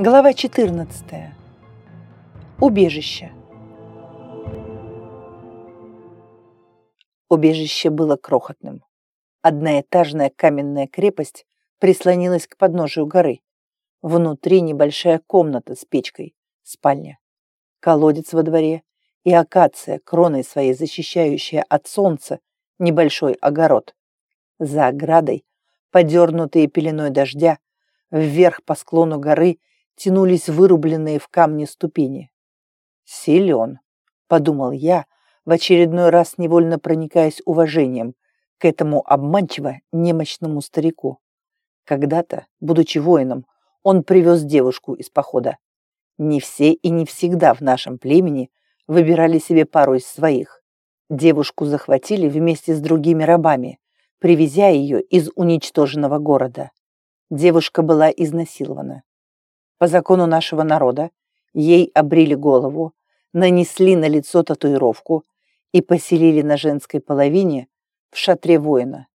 Глава 14. Убежище. Убежище было крохотным. Одноэтажная каменная крепость прислонилась к подножию горы. Внутри небольшая комната с печкой, спальня. Колодец во дворе и акация, кроной своей защищающая от солнца, небольшой огород. За оградой, подернутые пеленой дождя, вверх по склону горы тянулись вырубленные в камне ступени. «Силен», — подумал я, в очередной раз невольно проникаясь уважением к этому обманчиво немощному старику. Когда-то, будучи воином, он привез девушку из похода. Не все и не всегда в нашем племени выбирали себе пару из своих. Девушку захватили вместе с другими рабами, привезя ее из уничтоженного города. Девушка была изнасилована. По закону нашего народа ей обрили голову, нанесли на лицо татуировку и поселили на женской половине в шатре воина.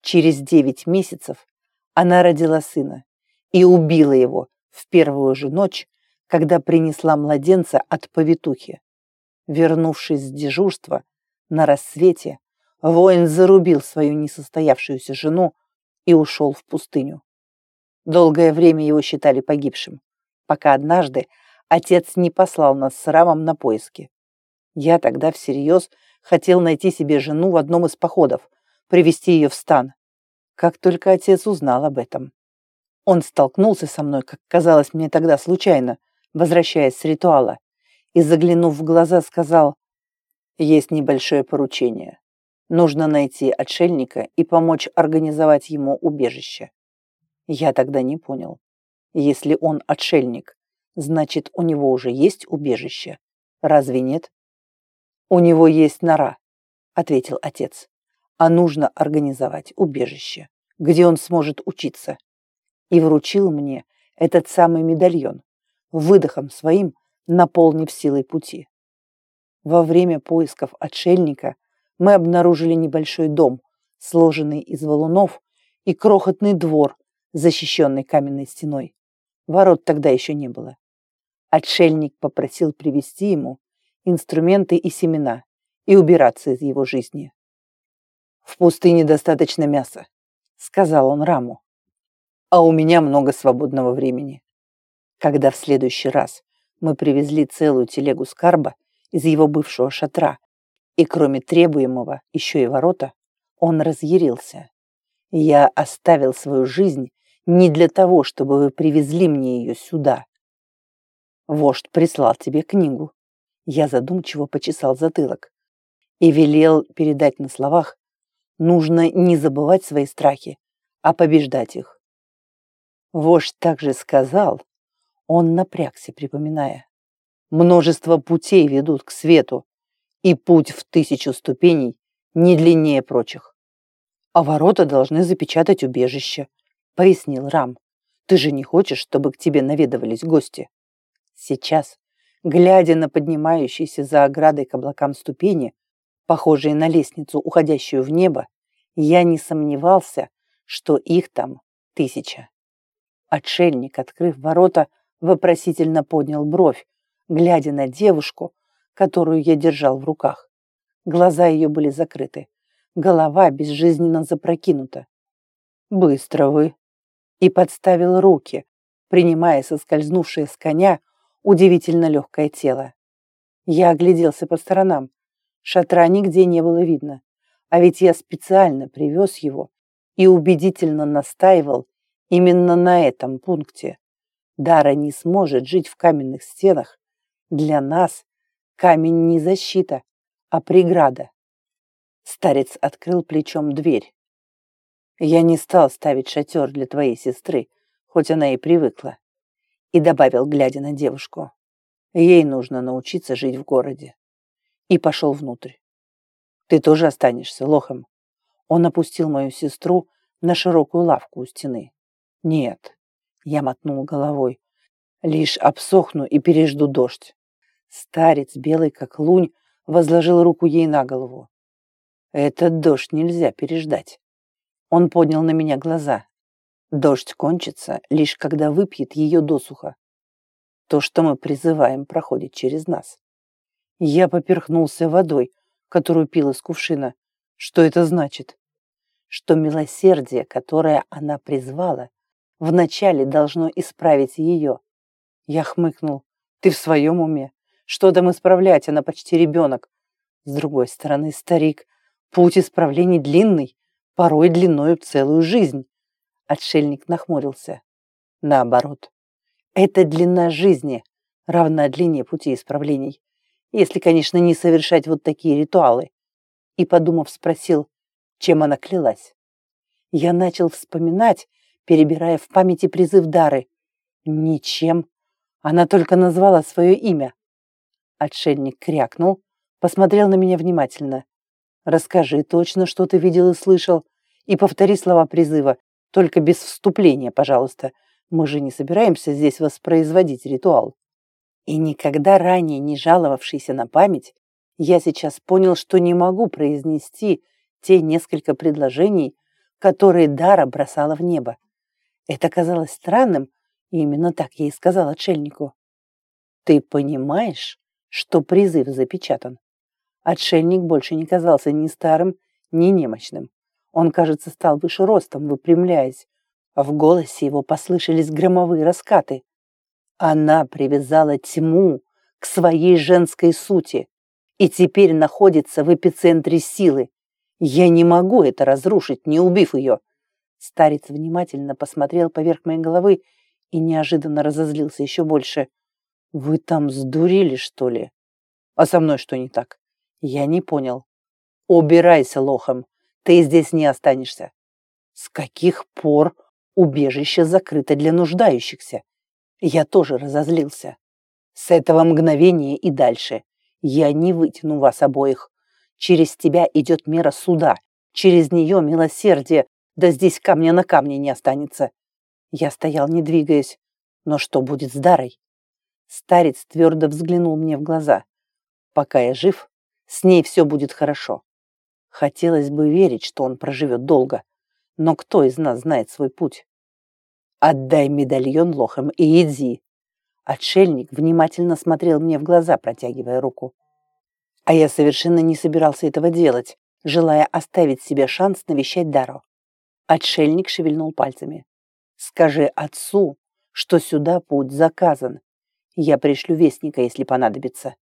Через девять месяцев она родила сына и убила его в первую же ночь, когда принесла младенца от повитухи. Вернувшись с дежурства, на рассвете воин зарубил свою несостоявшуюся жену и ушел в пустыню. Долгое время его считали погибшим, пока однажды отец не послал нас с Рамом на поиски. Я тогда всерьез хотел найти себе жену в одном из походов, привести ее в стан. Как только отец узнал об этом. Он столкнулся со мной, как казалось мне тогда случайно, возвращаясь с ритуала, и, заглянув в глаза, сказал, «Есть небольшое поручение. Нужно найти отшельника и помочь организовать ему убежище. Я тогда не понял. Если он отшельник, значит, у него уже есть убежище. Разве нет? У него есть нора, ответил отец. А нужно организовать убежище, где он сможет учиться. И вручил мне этот самый медальон, выдохом своим наполнив силой пути. Во время поисков отшельника мы обнаружили небольшой дом, сложенный из валунов, и крохотный двор, защищенный каменной стеной. Ворот тогда еще не было. Отшельник попросил привезти ему инструменты и семена и убираться из его жизни. «В пустыне достаточно мяса», — сказал он Раму. «А у меня много свободного времени». Когда в следующий раз мы привезли целую телегу скарба из его бывшего шатра, и кроме требуемого еще и ворота, он разъярился. Я оставил свою жизнь не для того, чтобы вы привезли мне ее сюда. Вождь прислал тебе книгу. Я задумчиво почесал затылок и велел передать на словах, нужно не забывать свои страхи, а побеждать их. Вождь также сказал, он напрягся, припоминая, множество путей ведут к свету, и путь в тысячу ступеней не длиннее прочих. А ворота должны запечатать убежище, пояснил Рам. Ты же не хочешь, чтобы к тебе наведывались гости? Сейчас, глядя на поднимающиеся за оградой к облакам ступени, похожие на лестницу, уходящую в небо, я не сомневался, что их там тысяча. Отшельник, открыв ворота, вопросительно поднял бровь, глядя на девушку, которую я держал в руках. Глаза ее были закрыты, голова безжизненно запрокинута. «Быстро вы!» И подставил руки, принимая соскользнувшее с коня удивительно легкое тело. Я огляделся по сторонам. Шатра нигде не было видно, а ведь я специально привез его и убедительно настаивал именно на этом пункте. Дара не сможет жить в каменных стенах. Для нас камень не защита, а преграда. Старец открыл плечом дверь. Я не стал ставить шатер для твоей сестры, хоть она и привыкла. И добавил, глядя на девушку. Ей нужно научиться жить в городе. И пошел внутрь. Ты тоже останешься лохом. Он опустил мою сестру на широкую лавку у стены. Нет, я мотнул головой. Лишь обсохну и пережду дождь. Старец, белый как лунь, возложил руку ей на голову. Этот дождь нельзя переждать. Он поднял на меня глаза. Дождь кончится, лишь когда выпьет ее досуха. То, что мы призываем, проходит через нас. Я поперхнулся водой, которую пил из кувшина. Что это значит? Что милосердие, которое она призвала, вначале должно исправить ее. Я хмыкнул. Ты в своем уме? Что там исправлять, она почти ребенок. С другой стороны, старик, путь исправлений длинный, порой длиною целую жизнь. Отшельник нахмурился. Наоборот. Эта длина жизни равна длине пути исправлений. Если, конечно, не совершать вот такие ритуалы. И, подумав, спросил, чем она клялась. Я начал вспоминать, перебирая в памяти призыв Дары. Ничем. Она только назвала свое имя. Отшельник крякнул, посмотрел на меня внимательно. «Расскажи точно, что ты видел и слышал, и повтори слова призыва, только без вступления, пожалуйста. Мы же не собираемся здесь воспроизводить ритуал». И никогда ранее не жаловавшийся на память, я сейчас понял, что не могу произнести те несколько предложений, которые Дара бросала в небо. Это казалось странным, и именно так я и сказал отшельнику. «Ты понимаешь, что призыв запечатан?» Отшельник больше не казался ни старым, ни немощным. Он, кажется, стал выше ростом, выпрямляясь. В голосе его послышались громовые раскаты. Она привязала тьму к своей женской сути и теперь находится в эпицентре силы. Я не могу это разрушить, не убив ее. Старец внимательно посмотрел поверх моей головы и неожиданно разозлился еще больше. «Вы там сдурели, что ли? А со мной что не так?» Я не понял. «Убирайся, лохом, ты здесь не останешься». «С каких пор убежище закрыто для нуждающихся?» Я тоже разозлился. «С этого мгновения и дальше я не вытяну вас обоих. Через тебя идет мера суда, через нее милосердие, да здесь камня на камне не останется. Я стоял, не двигаясь. Но что будет с Дарой? Старец твердо взглянул мне в глаза. Пока я жив, с ней все будет хорошо. Хотелось бы верить, что он проживет долго. Но кто из нас знает свой путь? Отдай медальон лохам и иди. Отшельник внимательно смотрел мне в глаза, протягивая руку. А я совершенно не собирался этого делать, желая оставить себе шанс навещать Дару. Отшельник шевельнул пальцами. Скажи отцу, что сюда путь заказан. Я пришлю вестника, если понадобится.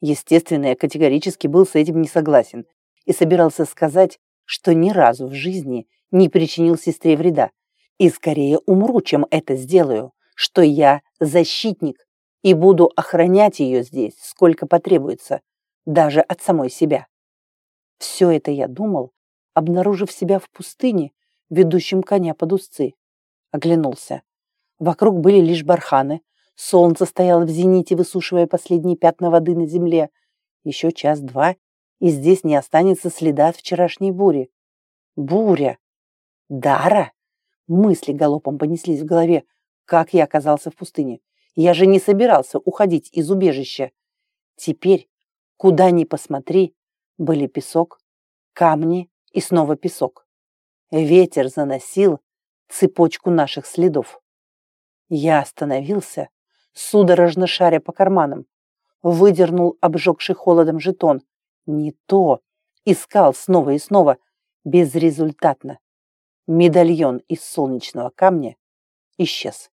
Естественно, я категорически был с этим не согласен и собирался сказать, что ни разу в жизни не причинил сестре вреда. И скорее умру, чем это сделаю, что я защитник и буду охранять ее здесь, сколько потребуется, даже от самой себя. Все это я думал, обнаружив себя в пустыне, ведущем коня под узцы оглянулся. Вокруг были лишь барханы. Солнце стояло в зените, высушивая последние пятна воды на земле. Еще час-два, и здесь не останется следа от вчерашней бури. Буря! Дара! Мысли галопом понеслись в голове. Как я оказался в пустыне? Я же не собирался уходить из убежища. Теперь, куда ни посмотри, были песок, камни и снова песок. Ветер заносил цепочку наших следов. Я остановился, судорожно шаря по карманам, выдернул обжегший холодом жетон. Не то. Искал снова и снова, безрезультатно. Медальон из солнечного камня исчез.